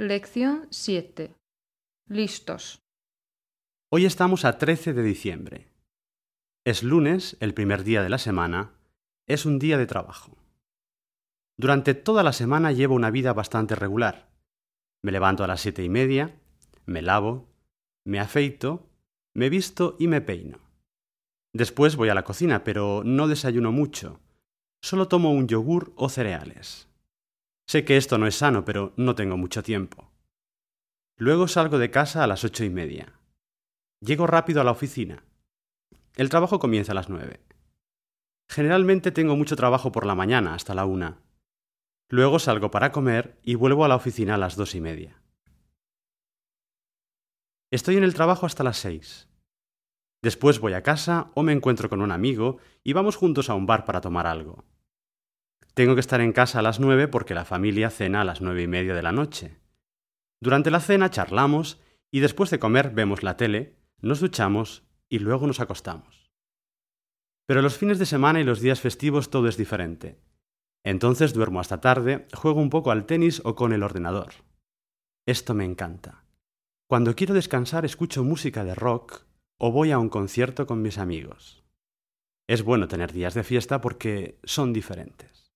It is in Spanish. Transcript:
Lección 7. Listos. Hoy estamos a 13 de diciembre. Es lunes, el primer día de la semana. Es un día de trabajo. Durante toda la semana llevo una vida bastante regular. Me levanto a las siete y media, me lavo, me afeito, me visto y me peino. Después voy a la cocina, pero no desayuno mucho. Solo tomo un yogur o cereales. Sé que esto no es sano, pero no tengo mucho tiempo. Luego salgo de casa a las ocho y media. Llego rápido a la oficina. El trabajo comienza a las nueve. Generalmente tengo mucho trabajo por la mañana hasta la una. Luego salgo para comer y vuelvo a la oficina a las dos y media. Estoy en el trabajo hasta las seis. Después voy a casa o me encuentro con un amigo y vamos juntos a un bar para tomar algo. Tengo que estar en casa a las nueve porque la familia cena a las nueve y media de la noche. Durante la cena charlamos y después de comer vemos la tele, nos duchamos y luego nos acostamos. Pero los fines de semana y los días festivos todo es diferente. Entonces duermo hasta tarde, juego un poco al tenis o con el ordenador. Esto me encanta. Cuando quiero descansar escucho música de rock o voy a un concierto con mis amigos. Es bueno tener días de fiesta porque son diferentes.